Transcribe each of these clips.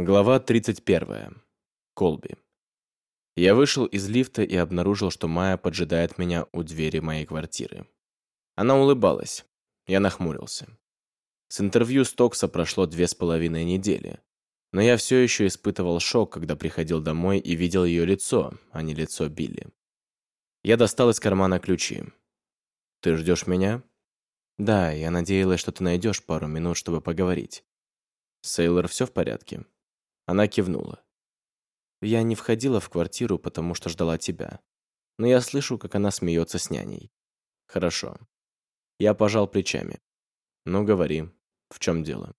Глава 31. Колби. Я вышел из лифта и обнаружил, что Майя поджидает меня у двери моей квартиры. Она улыбалась. Я нахмурился. С интервью Стокса прошло две с половиной недели. Но я все еще испытывал шок, когда приходил домой и видел ее лицо, а не лицо Билли. Я достал из кармана ключи. «Ты ждешь меня?» «Да, я надеялась, что ты найдешь пару минут, чтобы поговорить». «Сейлор, все в порядке?» Она кивнула. Я не входила в квартиру, потому что ждала тебя. Но я слышу, как она смеется с няней. Хорошо. Я пожал плечами. Ну, говори, в чем дело?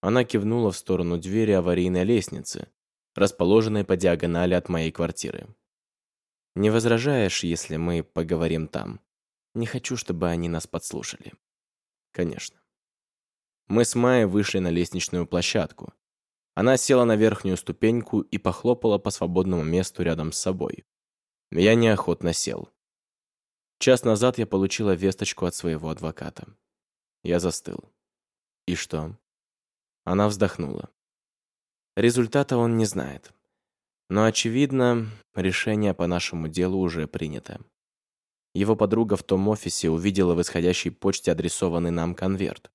Она кивнула в сторону двери аварийной лестницы, расположенной по диагонали от моей квартиры. Не возражаешь, если мы поговорим там? Не хочу, чтобы они нас подслушали. Конечно. Мы с Майей вышли на лестничную площадку, она села на верхнюю ступеньку и похлопала по свободному месту рядом с собой. Я неохотно сел. Час назад я получила весточку от своего адвоката. Я застыл. И что? Она вздохнула. Результата он не знает. Но, очевидно, решение по нашему делу уже принято. Его подруга в том офисе увидела в исходящей почте адресованный нам конверт.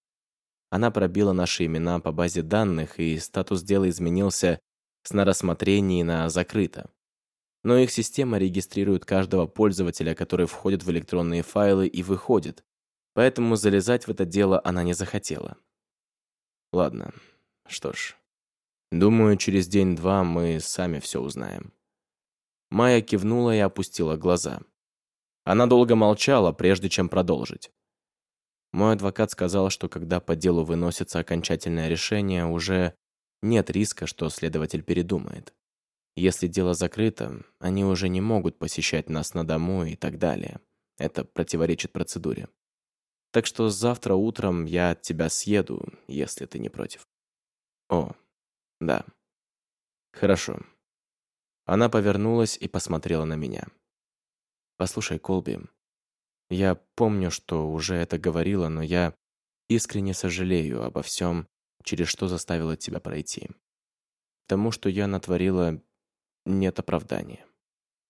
Она пробила наши имена по базе данных, и статус дела изменился с на рассмотрении на «закрыто». Но их система регистрирует каждого пользователя, который входит в электронные файлы и выходит, поэтому залезать в это дело она не захотела. Ладно, что ж. Думаю, через день-два мы сами все узнаем. Майя кивнула и опустила глаза. Она долго молчала, прежде чем продолжить. Мой адвокат сказал, что когда по делу выносится окончательное решение, уже нет риска, что следователь передумает. Если дело закрыто, они уже не могут посещать нас на дому и так далее. Это противоречит процедуре. Так что завтра утром я от тебя съеду, если ты не против. О, да. Хорошо. Она повернулась и посмотрела на меня. Послушай, Колби, я помню, что уже это говорила, но я искренне сожалею обо всем, через что заставила тебя пройти. Тому, что я натворила, нет оправдания.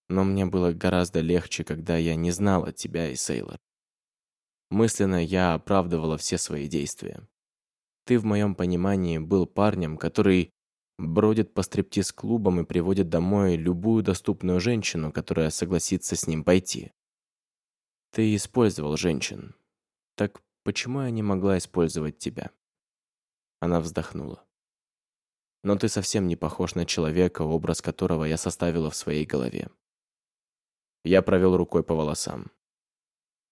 Но мне было гораздо легче, когда я не знала тебя и Сейлор. Мысленно я оправдывала все свои действия. Ты в моем понимании был парнем, который бродит по стриптиз-клубам и приводит домой любую доступную женщину, которая согласится с ним пойти. Ты использовал женщин. Так почему я не могла использовать тебя? Она вздохнула. Но ты совсем не похож на человека, образ которого я составила в своей голове. Я провел рукой по волосам.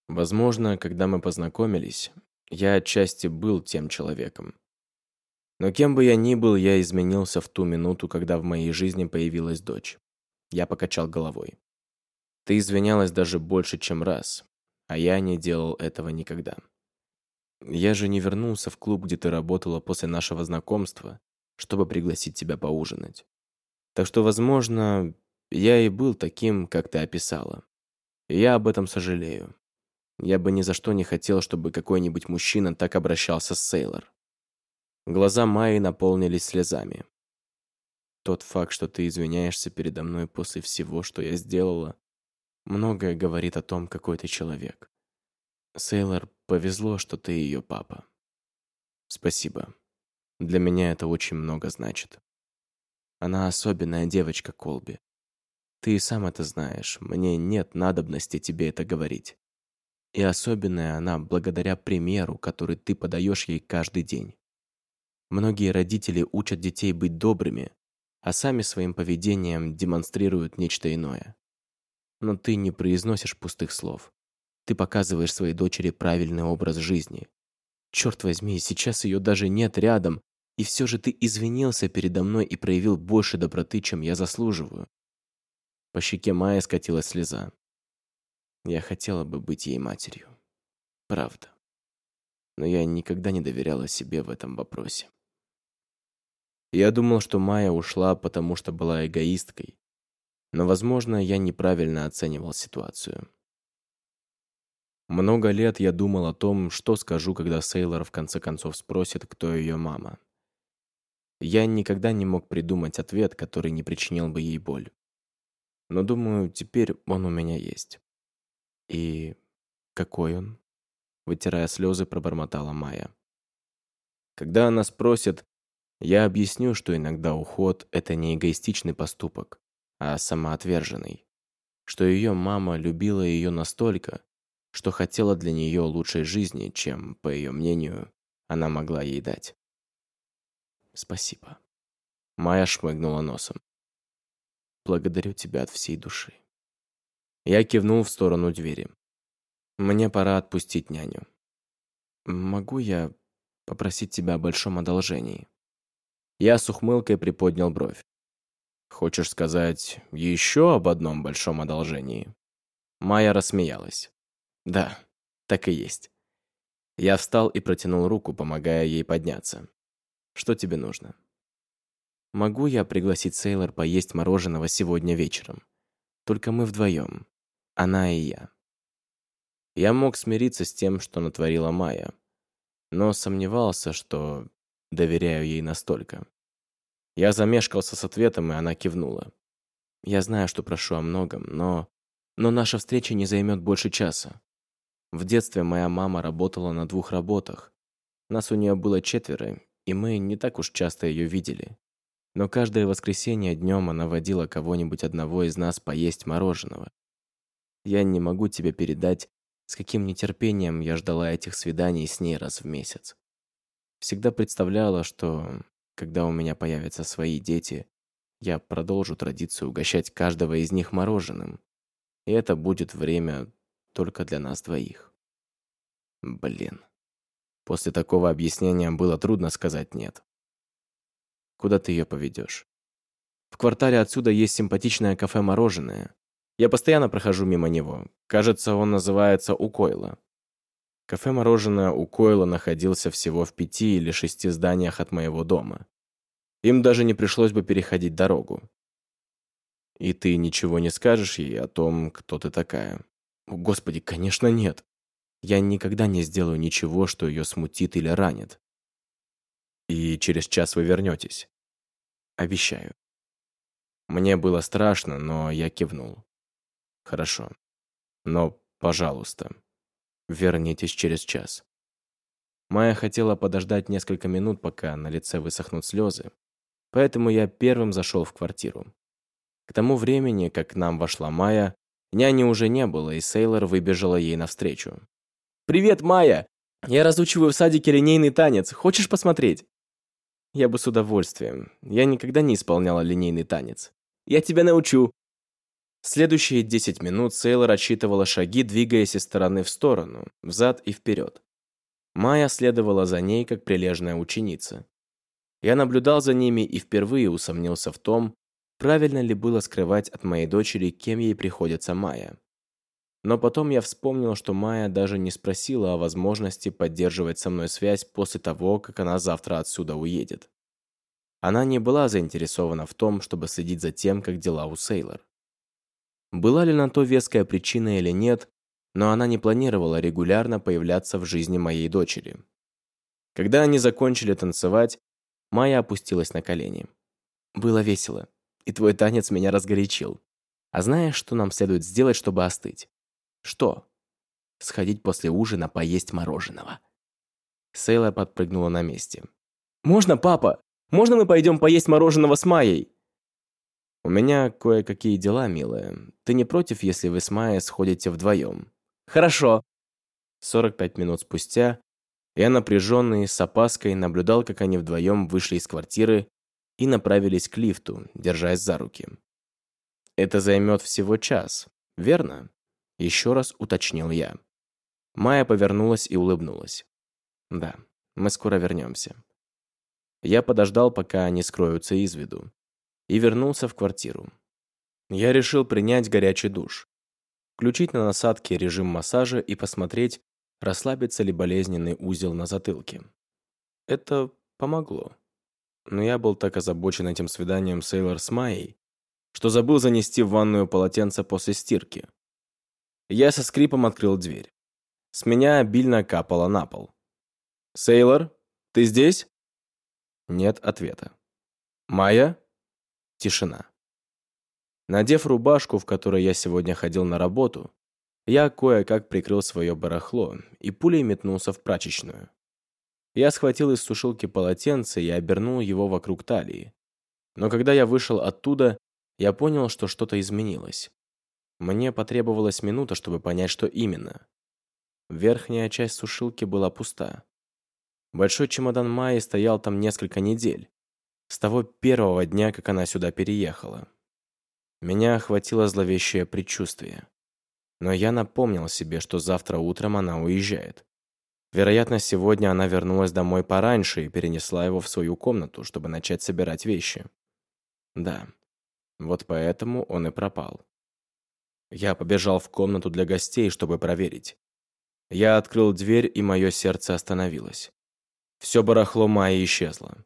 Возможно, когда мы познакомились, я отчасти был тем человеком. Но кем бы я ни был, я изменился в ту минуту, когда в моей жизни появилась дочь. Я покачал головой. Ты извинялась даже больше, чем раз, а я не делал этого никогда. Я же не вернулся в клуб, где ты работала после нашего знакомства, чтобы пригласить тебя поужинать. Так что, возможно, я и был таким, как ты описала. Я об этом сожалею. Я бы ни за что не хотел, чтобы какой-нибудь мужчина так обращался с Сейлор. Глаза Майи наполнились слезами. Тот факт, что ты извиняешься передо мной после всего, что я сделала, Многое говорит о том, какой ты человек. Сейлор, повезло, что ты ее папа. Спасибо. Для меня это очень много значит. Она особенная девочка, Колби. Ты и сам это знаешь, мне нет надобности тебе это говорить. И особенная она благодаря примеру, который ты подаешь ей каждый день. Многие родители учат детей быть добрыми, а сами своим поведением демонстрируют нечто иное но ты не произносишь пустых слов. Ты показываешь своей дочери правильный образ жизни. Черт возьми, сейчас ее даже нет рядом, и все же ты извинился передо мной и проявил больше доброты, чем я заслуживаю. По щеке Майя скатилась слеза. Я хотела бы быть ей матерью. Правда. Но я никогда не доверяла себе в этом вопросе. Я думал, что Майя ушла, потому что была эгоисткой, но, возможно, я неправильно оценивал ситуацию. Много лет я думал о том, что скажу, когда Сейлор в конце концов спросит, кто ее мама. Я никогда не мог придумать ответ, который не причинил бы ей боль. Но думаю, теперь он у меня есть. И какой он? Вытирая слезы, пробормотала Майя. Когда она спросит, я объясню, что иногда уход – это не эгоистичный поступок, а самоотверженный. Что ее мама любила ее настолько, что хотела для нее лучшей жизни, чем, по ее мнению, она могла ей дать. Спасибо. Майя шмыгнула носом. Благодарю тебя от всей души. Я кивнул в сторону двери. Мне пора отпустить няню. Могу я попросить тебя о большом одолжении? Я с ухмылкой приподнял бровь. Хочешь сказать еще об одном большом одолжении? Майя рассмеялась. Да, так и есть. Я встал и протянул руку, помогая ей подняться. Что тебе нужно? Могу я пригласить Сейлор поесть мороженого сегодня вечером? Только мы вдвоем. Она и я. Я мог смириться с тем, что натворила Майя, но сомневался, что доверяю ей настолько. Я замешкался с ответом, и она кивнула. Я знаю, что прошу о многом, но... Но наша встреча не займет больше часа. В детстве моя мама работала на двух работах. Нас у нее было четверо, и мы не так уж часто ее видели. Но каждое воскресенье днем она водила кого-нибудь одного из нас поесть мороженого. Я не могу тебе передать, с каким нетерпением я ждала этих свиданий с ней раз в месяц. Всегда представляла, что, когда у меня появятся свои дети, я продолжу традицию угощать каждого из них мороженым. И это будет время только для нас двоих. Блин. После такого объяснения было трудно сказать «нет». Куда ты ее поведешь? В квартале отсюда есть симпатичное кафе-мороженое. Я постоянно прохожу мимо него. Кажется, он называется «Укойла». Кафе-мороженое «Укойла» находился всего в пяти или шести зданиях от моего дома. Им даже не пришлось бы переходить дорогу. И ты ничего не скажешь ей о том, кто ты такая? Господи, конечно, нет. Я никогда не сделаю ничего, что ее смутит или ранит. И через час вы вернетесь. Обещаю. Мне было страшно, но я кивнул. Хорошо. Но, пожалуйста, вернитесь через час. Майя хотела подождать несколько минут, пока на лице высохнут слезы, поэтому я первым зашел в квартиру. К тому времени, как к нам вошла Майя, Няни уже не было, и Сейлор выбежала ей навстречу. «Привет, Майя! Я разучиваю в садике линейный танец. Хочешь посмотреть?» Я бы с удовольствием. Я никогда не исполняла линейный танец. Я тебя научу. Следующие 10 минут Сейлор отсчитывала шаги, двигаясь из стороны в сторону, взад и вперед. Майя следовала за ней, как прилежная ученица. Я наблюдал за ними и впервые усомнился в том, правильно ли было скрывать от моей дочери, кем ей приходится Майя. Но потом я вспомнил, что Майя даже не спросила о возможности поддерживать со мной связь после того, как она завтра отсюда уедет. Она не была заинтересована в том, чтобы следить за тем, как дела у Сейлор. Была ли на то веская причина или нет, но она не планировала регулярно появляться в жизни моей дочери. Когда они закончили танцевать, Майя опустилась на колени. Было весело и твой танец меня разгорячил. А знаешь, что нам следует сделать, чтобы остыть? Что? Сходить после ужина поесть мороженого. Сейла подпрыгнула на месте. «Можно, папа? Можно мы пойдем поесть мороженого с Майей?» «У меня кое-какие дела, милая. Ты не против, если вы с Майей сходите вдвоем?» «Хорошо». 45 минут спустя я напряженный, с опаской, наблюдал, как они вдвоем вышли из квартиры и направились к лифту, держась за руки. «Это займет всего час, верно?» Еще раз уточнил я. Майя повернулась и улыбнулась. «Да, мы скоро вернемся». Я подождал, пока они скроются из виду, и вернулся в квартиру. Я решил принять горячий душ, включить на насадке режим массажа и посмотреть, расслабится ли болезненный узел на затылке. Это помогло но я был так озабочен этим свиданием Сейлор с Майей, что забыл занести в ванную полотенце после стирки. Я со скрипом открыл дверь. С меня обильно капало на пол. «Сейлор, ты здесь?» Нет ответа. Майя? Тишина. Надев рубашку, в которой я сегодня ходил на работу, я кое-как прикрыл свое барахло и пулей метнулся в прачечную. Я схватил из сушилки полотенце и обернул его вокруг талии. Но когда я вышел оттуда, я понял, что что-то изменилось. Мне потребовалась минута, чтобы понять, что именно. Верхняя часть сушилки была пуста. Большой чемодан Майи стоял там несколько недель. С того первого дня, как она сюда переехала. Меня охватило зловещее предчувствие. Но я напомнил себе, что завтра утром она уезжает. Вероятно, сегодня она вернулась домой пораньше и перенесла его в свою комнату, чтобы начать собирать вещи. Да, вот поэтому он и пропал. Я побежал в комнату для гостей, чтобы проверить. Я открыл дверь, и мое сердце остановилось. Все барахло Майи исчезло.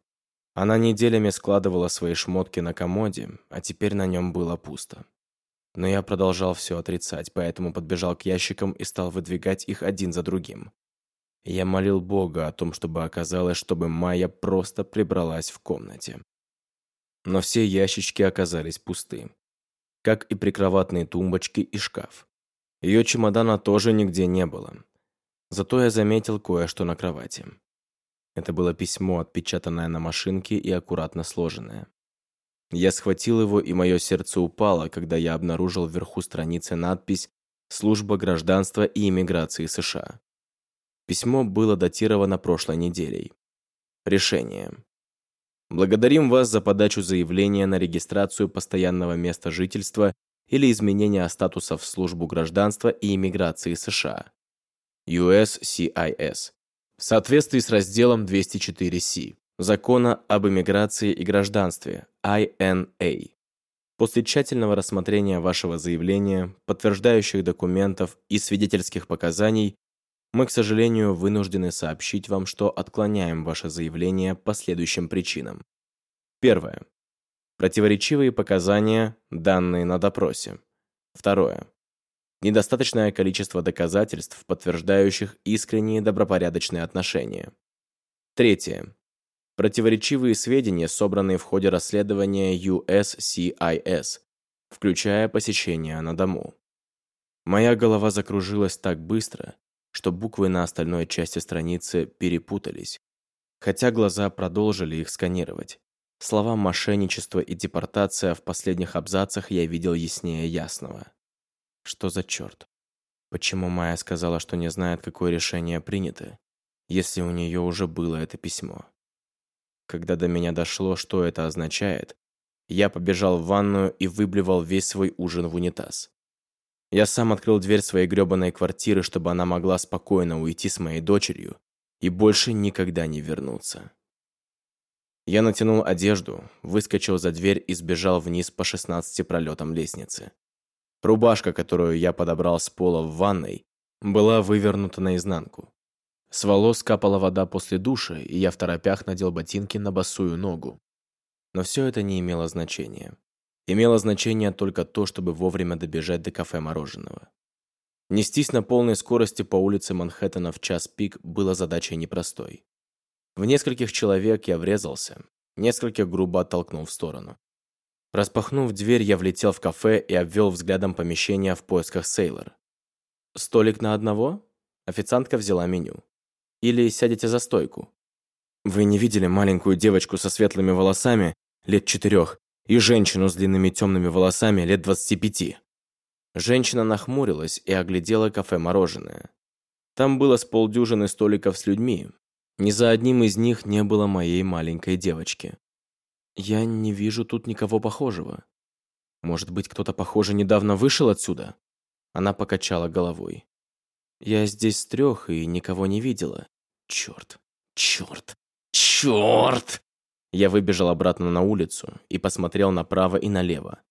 Она неделями складывала свои шмотки на комоде, а теперь на нем было пусто. Но я продолжал все отрицать, поэтому подбежал к ящикам и стал выдвигать их один за другим. Я молил Бога о том, чтобы оказалось, чтобы Майя просто прибралась в комнате. Но все ящички оказались пусты. Как и прикроватные тумбочки и шкаф. Ее чемодана тоже нигде не было. Зато я заметил кое-что на кровати. Это было письмо, отпечатанное на машинке и аккуратно сложенное. Я схватил его, и мое сердце упало, когда я обнаружил вверху страницы надпись «Служба гражданства и иммиграции США». Письмо было датировано прошлой неделей. Решение. Благодарим вас за подачу заявления на регистрацию постоянного места жительства или изменение статуса в службу гражданства и иммиграции США. USCIS. В соответствии с разделом 204C Закона об иммиграции и гражданстве, INA. После тщательного рассмотрения вашего заявления, подтверждающих документов и свидетельских показаний, мы, к сожалению, вынуждены сообщить вам, что отклоняем ваше заявление по следующим причинам. Первое. Противоречивые показания, данные на допросе. Второе. Недостаточное количество доказательств, подтверждающих искренние добропорядочные отношения. Третье. Противоречивые сведения, собранные в ходе расследования USCIS, включая посещение на дому. Моя голова закружилась так быстро, что буквы на остальной части страницы перепутались, хотя глаза продолжили их сканировать. Слова «мошенничество» и «депортация» в последних абзацах я видел яснее ясного. Что за черт? Почему Майя сказала, что не знает, какое решение принято, если у нее уже было это письмо? Когда до меня дошло, что это означает, я побежал в ванную и выблевал весь свой ужин в унитаз. Я сам открыл дверь своей грёбаной квартиры, чтобы она могла спокойно уйти с моей дочерью и больше никогда не вернуться. Я натянул одежду, выскочил за дверь и сбежал вниз по 16 пролетам лестницы. Рубашка, которую я подобрал с пола в ванной, была вывернута наизнанку. С волос капала вода после душа, и я в торопях надел ботинки на босую ногу. Но все это не имело значения. Имело значение только то, чтобы вовремя добежать до кафе мороженого. Нестись на полной скорости по улице Манхэттена в час пик было задачей непростой. В нескольких человек я врезался, нескольких грубо оттолкнул в сторону. Распахнув дверь, я влетел в кафе и обвел взглядом помещение в поисках Сейлор. «Столик на одного?» Официантка взяла меню. «Или сядете за стойку?» «Вы не видели маленькую девочку со светлыми волосами, лет четырех, и женщину с длинными темными волосами лет 25. Женщина нахмурилась и оглядела кафе-мороженое. Там было с полдюжины столиков с людьми. Ни за одним из них не было моей маленькой девочки. Я не вижу тут никого похожего. Может быть, кто-то, похоже, недавно вышел отсюда? Она покачала головой. Я здесь с трех и никого не видела. Черт, черт, черт! Я выбежал обратно на улицу и посмотрел направо и налево.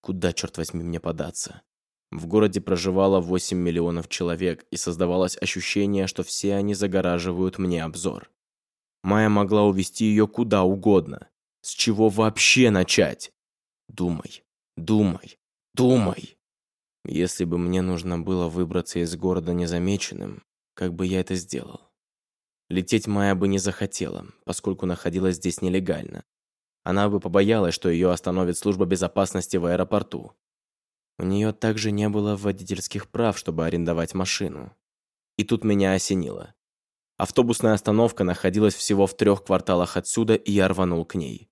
Куда, черт возьми, мне податься? В городе проживало 8 миллионов человек, и создавалось ощущение, что все они загораживают мне обзор. Майя могла увести ее куда угодно. С чего вообще начать? Думай, думай, думай. Если бы мне нужно было выбраться из города незамеченным, как бы я это сделал? Лететь Майя бы не захотела, поскольку находилась здесь нелегально. Она бы побоялась, что ее остановит служба безопасности в аэропорту. У нее также не было водительских прав, чтобы арендовать машину. И тут меня осенило. Автобусная остановка находилась всего в трех кварталах отсюда, и я рванул к ней.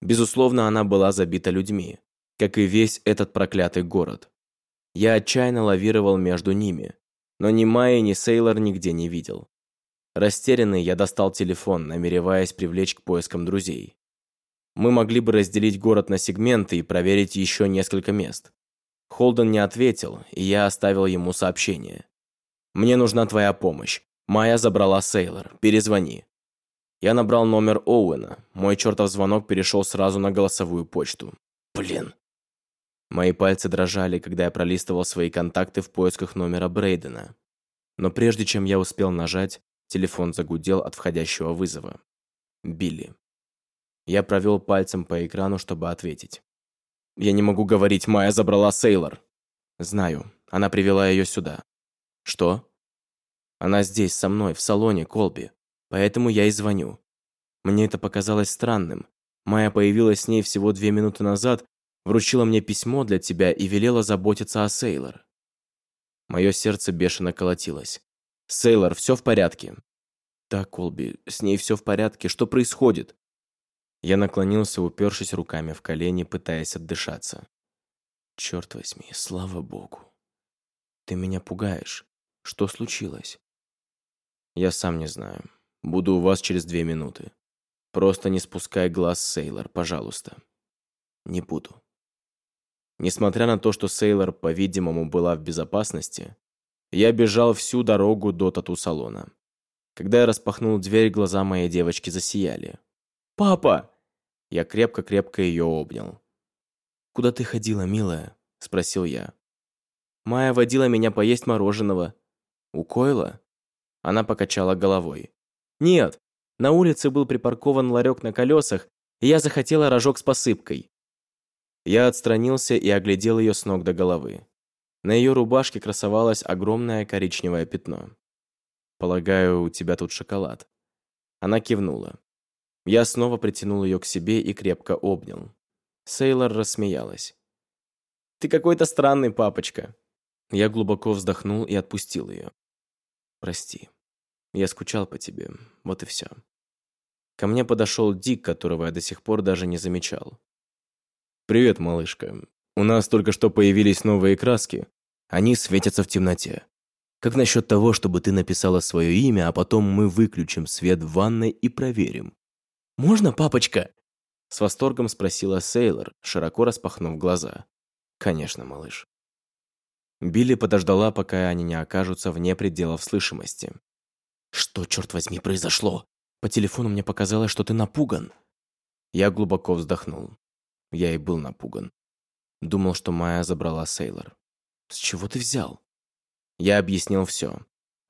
Безусловно, она была забита людьми, как и весь этот проклятый город. Я отчаянно лавировал между ними, но ни Майи, ни Сейлор нигде не видел. Растерянный, я достал телефон, намереваясь привлечь к поискам друзей. Мы могли бы разделить город на сегменты и проверить еще несколько мест. Холден не ответил, и я оставил ему сообщение. «Мне нужна твоя помощь. Майя забрала Сейлор. Перезвони». Я набрал номер Оуэна. Мой чертов звонок перешел сразу на голосовую почту. Блин. Мои пальцы дрожали, когда я пролистывал свои контакты в поисках номера Брейдена. Но прежде чем я успел нажать, телефон загудел от входящего вызова. Билли. Я провел пальцем по экрану, чтобы ответить. «Я не могу говорить, Майя забрала Сейлор». «Знаю. Она привела ее сюда». «Что?» «Она здесь, со мной, в салоне, Колби. Поэтому я и звоню. Мне это показалось странным. Майя появилась с ней всего две минуты назад, вручила мне письмо для тебя и велела заботиться о Сейлор. Мое сердце бешено колотилось. «Сейлор, все в порядке?» «Да, Колби, с ней все в порядке. Что происходит?» Я наклонился, упершись руками в колени, пытаясь отдышаться. «Черт возьми, слава богу. Ты меня пугаешь. Что случилось?» «Я сам не знаю. Буду у вас через две минуты. Просто не спускай глаз, Сейлор, пожалуйста». «Не буду». Несмотря на то, что Сейлор, по-видимому, была в безопасности, я бежал всю дорогу до тату-салона. Когда я распахнул дверь, глаза моей девочки засияли. «Папа!» Я крепко-крепко ее обнял. «Куда ты ходила, милая?» – спросил я. «Майя водила меня поесть мороженого». «У Койла?» Она покачала головой. «Нет, на улице был припаркован ларек на колесах, и я захотела рожок с посыпкой. Я отстранился и оглядел ее с ног до головы. На ее рубашке красовалось огромное коричневое пятно. «Полагаю, у тебя тут шоколад». Она кивнула. Я снова притянул ее к себе и крепко обнял. Сейлор рассмеялась. «Ты какой-то странный папочка». Я глубоко вздохнул и отпустил ее. «Прости. Я скучал по тебе. Вот и все». Ко мне подошел Дик, которого я до сих пор даже не замечал. «Привет, малышка. У нас только что появились новые краски. Они светятся в темноте. Как насчет того, чтобы ты написала свое имя, а потом мы выключим свет в ванной и проверим?» «Можно, папочка?» С восторгом спросила Сейлор, широко распахнув глаза. «Конечно, малыш». Билли подождала, пока они не окажутся вне пределов слышимости. «Что, черт возьми, произошло? По телефону мне показалось, что ты напуган». Я глубоко вздохнул. Я и был напуган. Думал, что Майя забрала Сейлор. С чего ты взял? Я объяснил все.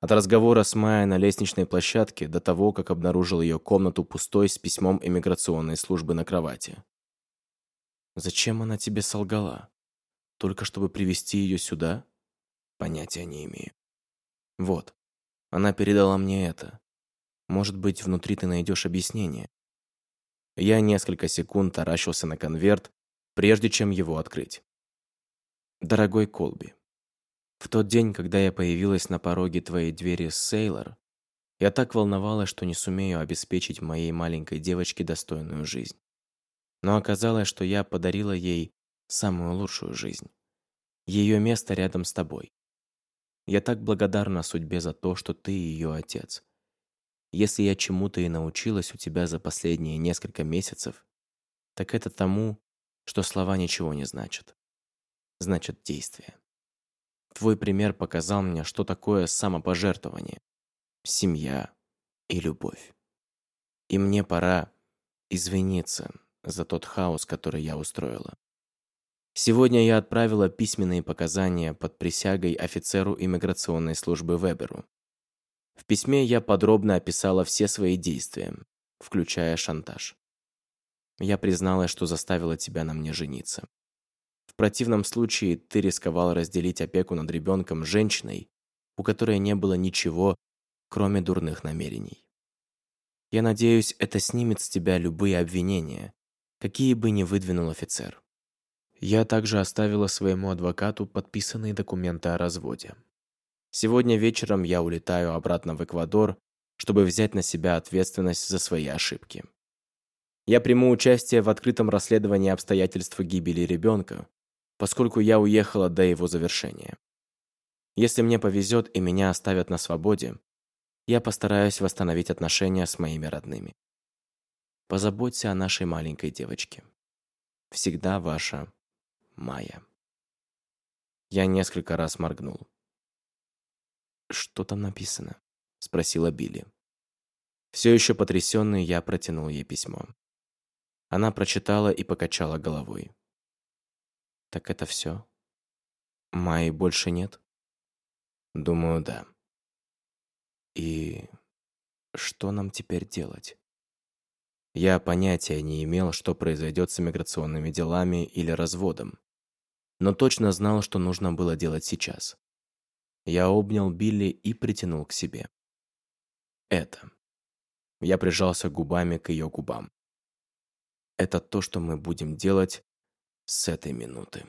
От разговора с Майей на лестничной площадке до того, как обнаружил ее комнату пустой с письмом иммиграционной службы на кровати. Зачем она тебе солгала? Только чтобы привести ее сюда? Понятия не имею. Вот. Она передала мне это. Может быть, внутри ты найдешь объяснение. Я несколько секунд таращился на конверт, прежде чем его открыть. Дорогой Колби, в тот день, когда я появилась на пороге твоей двери с Сейлор, я так волновалась, что не сумею обеспечить моей маленькой девочке достойную жизнь. Но оказалось, что я подарила ей самую лучшую жизнь. Ее место рядом с тобой. Я так благодарна судьбе за то, что ты ее отец. Если я чему-то и научилась у тебя за последние несколько месяцев, так это тому, что слова ничего не значат. Значит действие. Твой пример показал мне, что такое самопожертвование, семья и любовь. И мне пора извиниться за тот хаос, который я устроила. Сегодня я отправила письменные показания под присягой офицеру иммиграционной службы Веберу. В письме я подробно описала все свои действия, включая шантаж. Я признала, что заставила тебя на мне жениться. В противном случае ты рисковал разделить опеку над ребенком женщиной, у которой не было ничего, кроме дурных намерений. Я надеюсь, это снимет с тебя любые обвинения, какие бы ни выдвинул офицер. Я также оставила своему адвокату подписанные документы о разводе. Сегодня вечером я улетаю обратно в Эквадор, чтобы взять на себя ответственность за свои ошибки. Я приму участие в открытом расследовании обстоятельств гибели ребенка, поскольку я уехала до его завершения. Если мне повезет и меня оставят на свободе, я постараюсь восстановить отношения с моими родными. Позаботься о нашей маленькой девочке. Всегда ваша Майя. Я несколько раз моргнул. «Что там написано?» — спросила Билли. Все еще потрясенный, я протянул ей письмо. Она прочитала и покачала головой. «Так это все? Майи больше нет?» «Думаю, да». «И что нам теперь делать?» Я понятия не имел, что произойдет с иммиграционными делами или разводом, но точно знал, что нужно было делать сейчас. Я обнял Билли и притянул к себе. Это. Я прижался губами к ее губам. Это то, что мы будем делать с этой минуты.